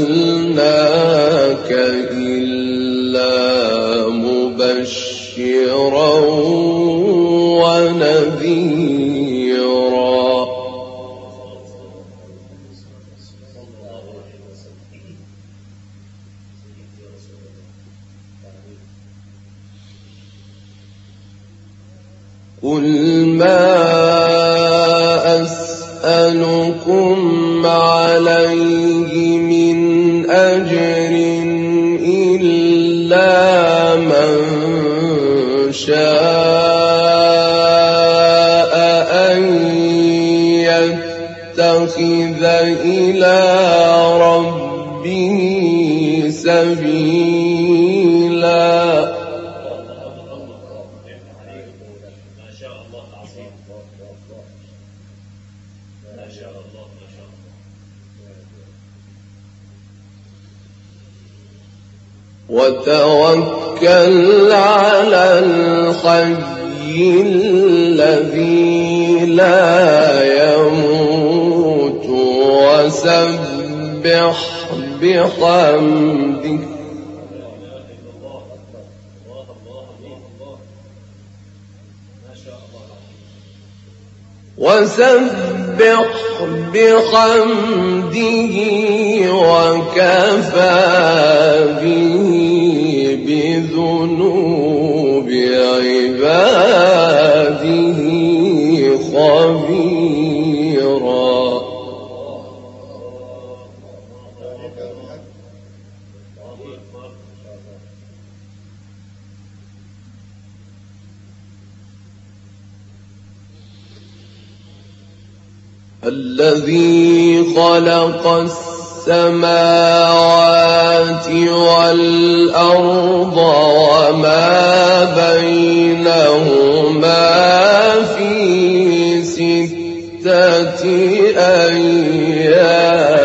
أرسلناك إلا مبشرا ونذيرا. قل ما أسألكم عليه شاء أن يتخذ إلى ربه سبيلا. وتوكل على الحي الذي لا يموت وسبح بحمده. وسبح بحمده وكفى به. بذنوب عباده خبيرا. الذي خلق السماوات والأرض وما بينهما في ستة أيام.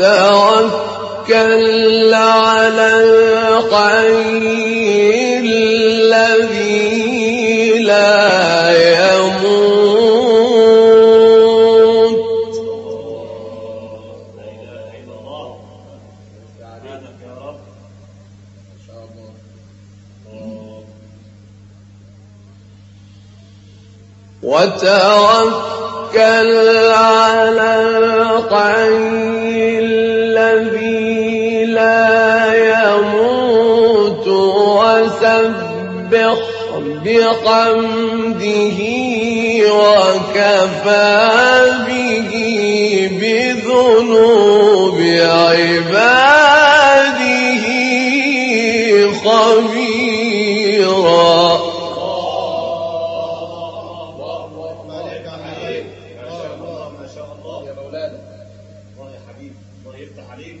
وتوكل على الحي الذي لا يموت. لا وتوكل على الذي لا يموت وسبح بحمده وكفى به بذنوب عباده خبيرا عليك يا حبيب ما شاء الله ما شاء الله يا مولانا الله يا حبيب الله يفتح عليك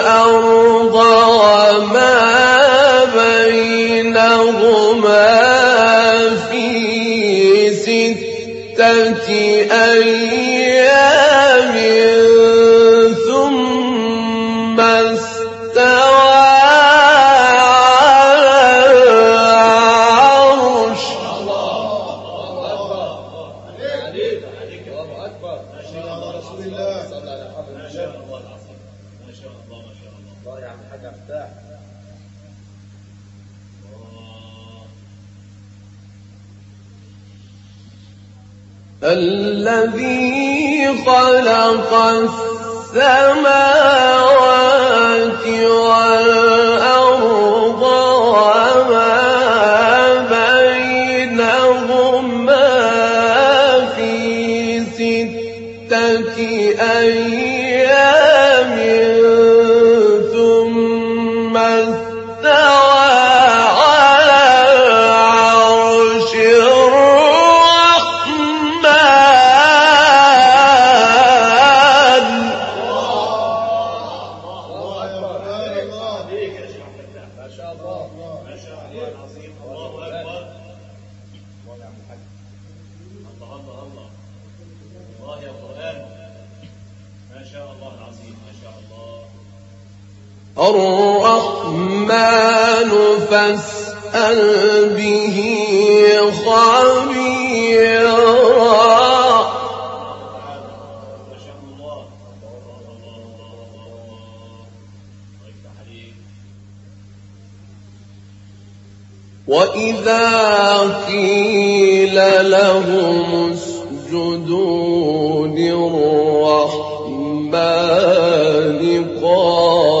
خلق فاسأل به خبيرا. وإذا قيل لهم اسجدوا للرحمن قالوا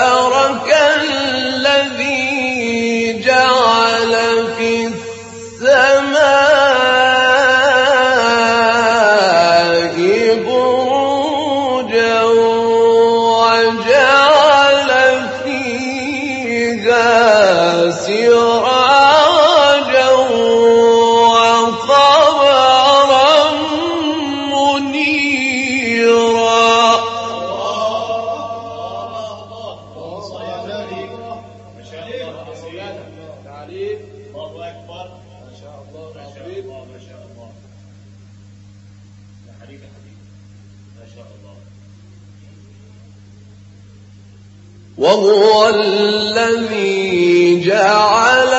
وهو الذي جعل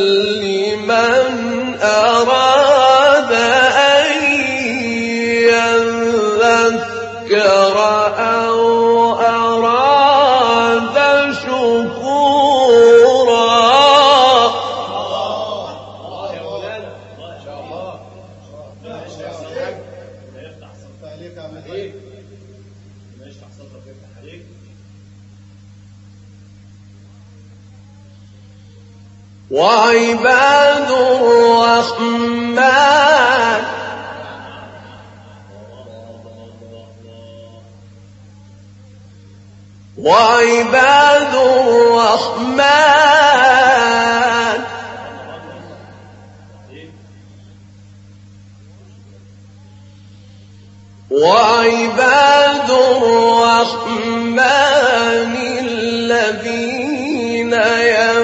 لمن أراد وعباد الرحمن الذين يمشون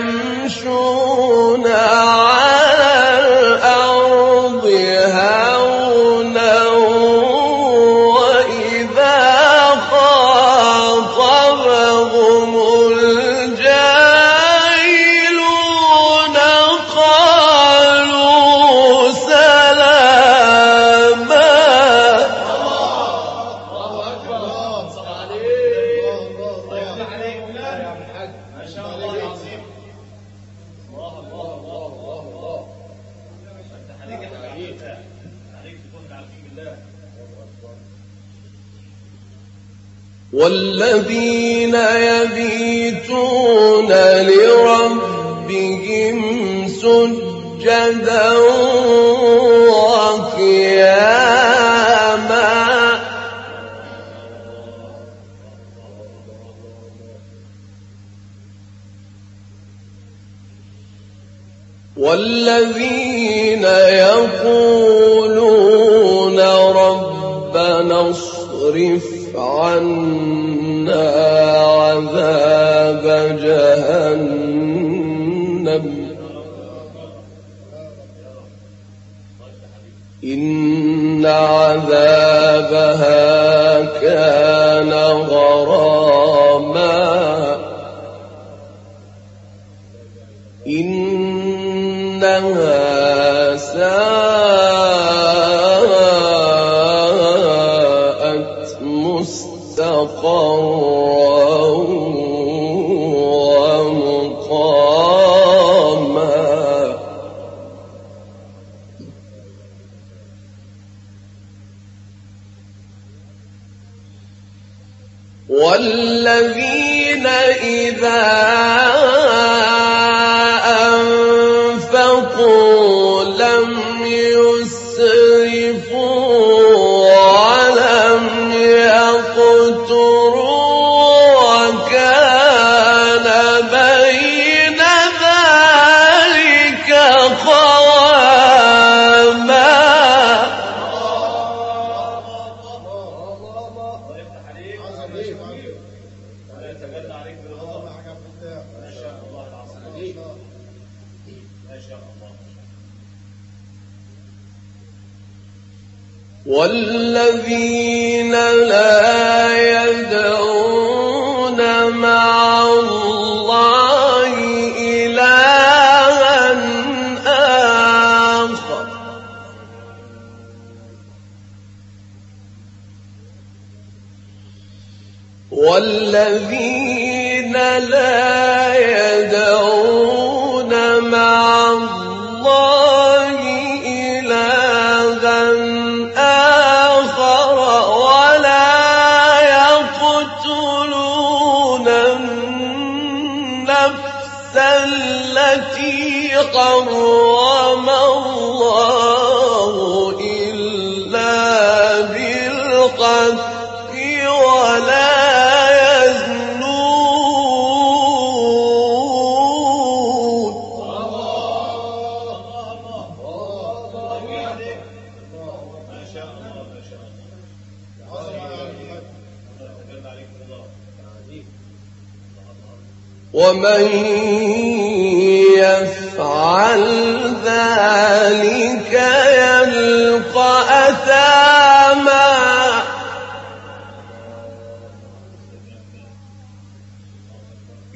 والذين يبيتون لربهم سجدا عنا عذاب جهنم. إن عذابها كان غراما. إنها ساءت مستقرا والذين حرم الله إلا بالحق ولا يزنون. ما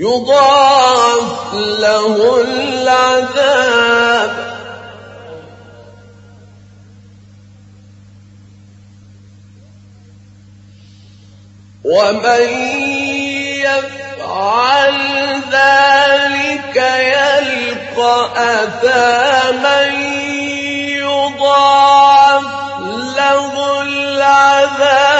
يضاعف له العذاب. ومن يفعل ذلك يلقى أثاما يضاعف له العذاب.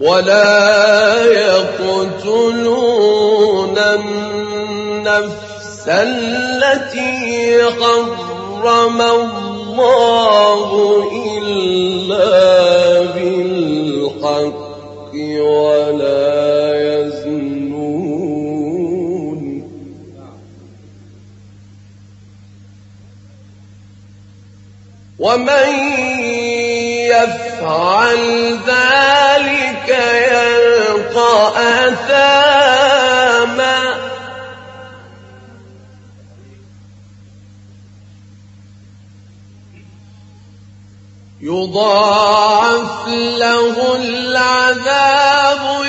ولا يقتلون النفس التي حرم الله إلا بالحق ولا يزنون. ومن يفعل ذلك يلقى أثاما. يضاعف له العذاب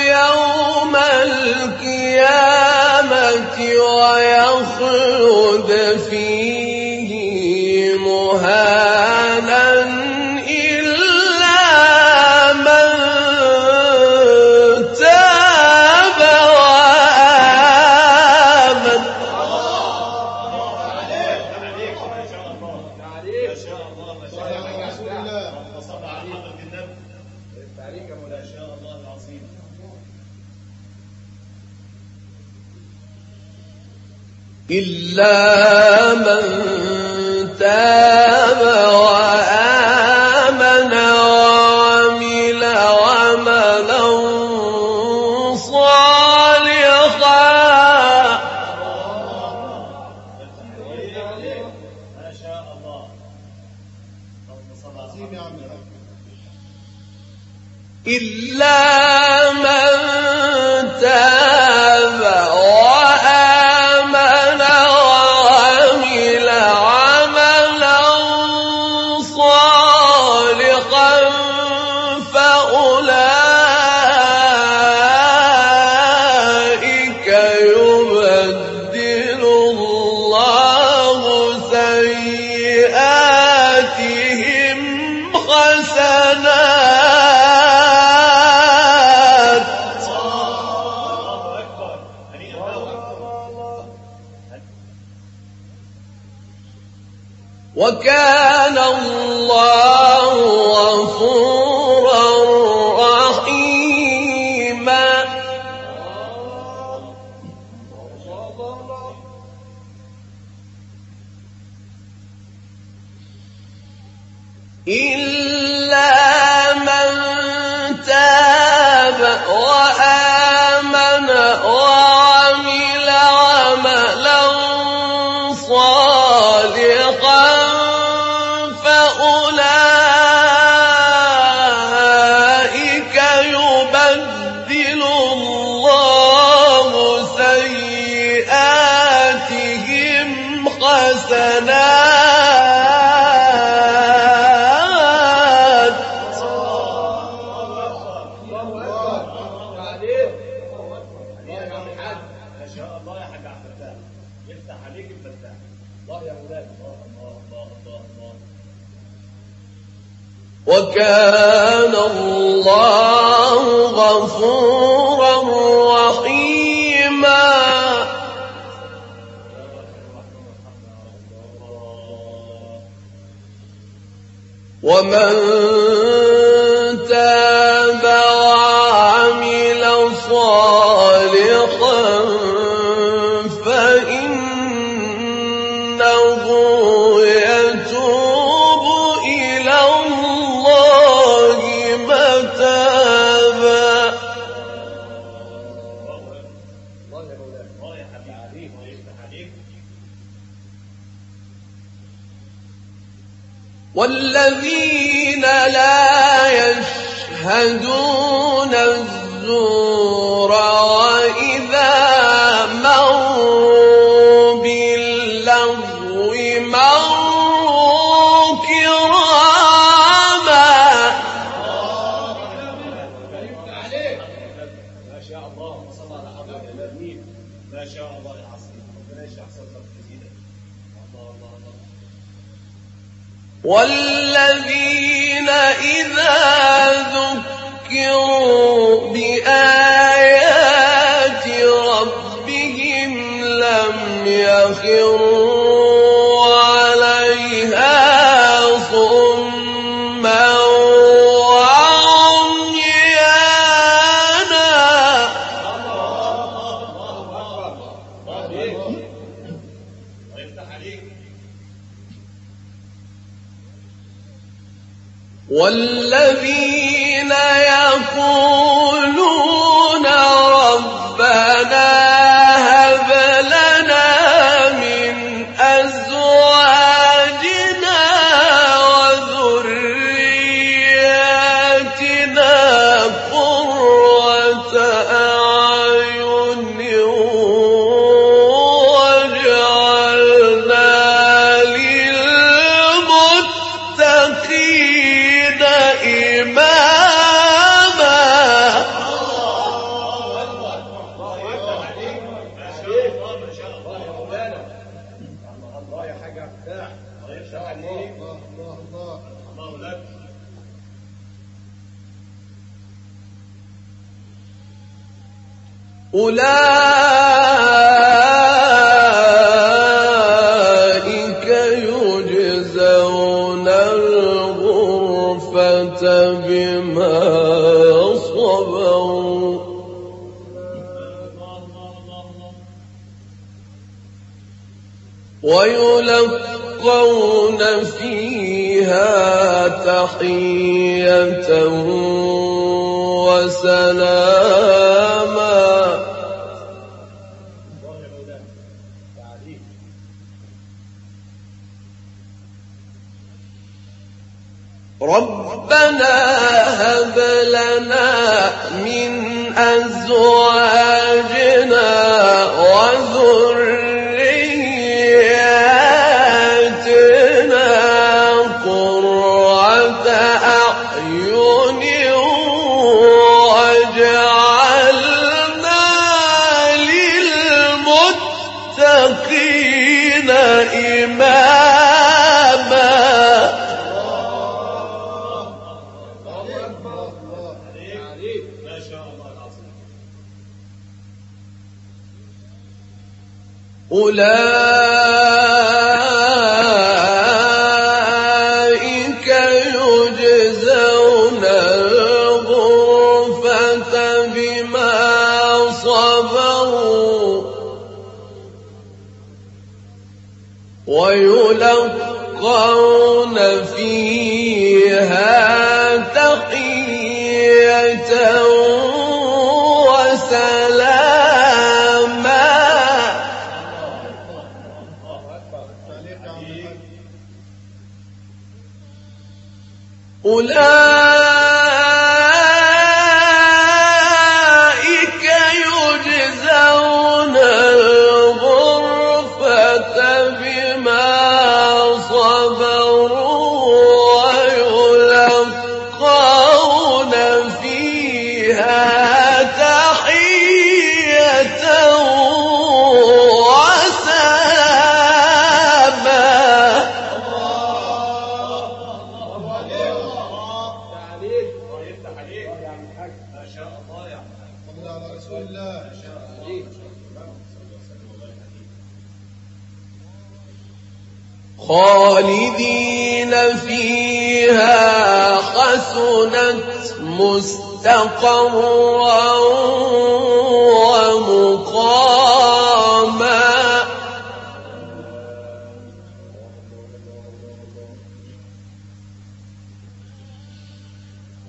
إلا وكان الله غفورا وَكَانَ اللَّهُ غَفُورًا رَّحِيمًا. وَمَن والذين لا يشهدون الزور. والذين إذا ذكروا بآيات ربهم لم يخروا أُولَٰئِكَ يُجْزَوْنَ الْغُرْفَةَ بِمَا صَبَرُوا ۖ. وَيُلَقَّوْنَ فِيهَا تَحِيَّةً وَسَلَامًا رَبَّنَا هَبْ لَنَا مِنْ أَزْوَاجِنَا وَذُرِّيَّاتِنَا أولئك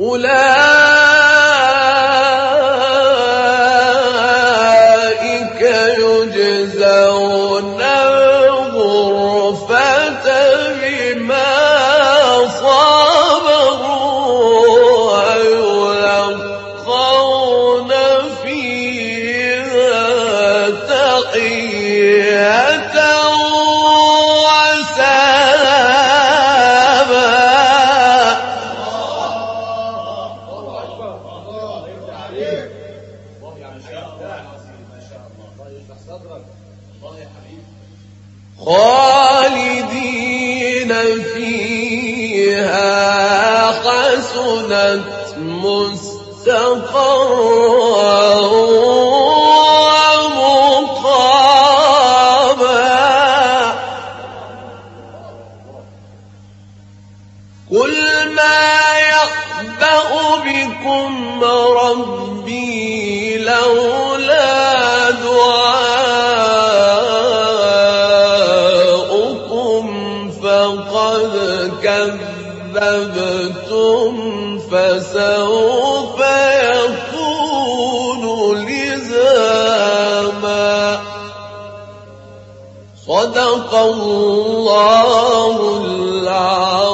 أولئك كانت مستقرا فسوف يكون لزاما. صدق الله العظيم.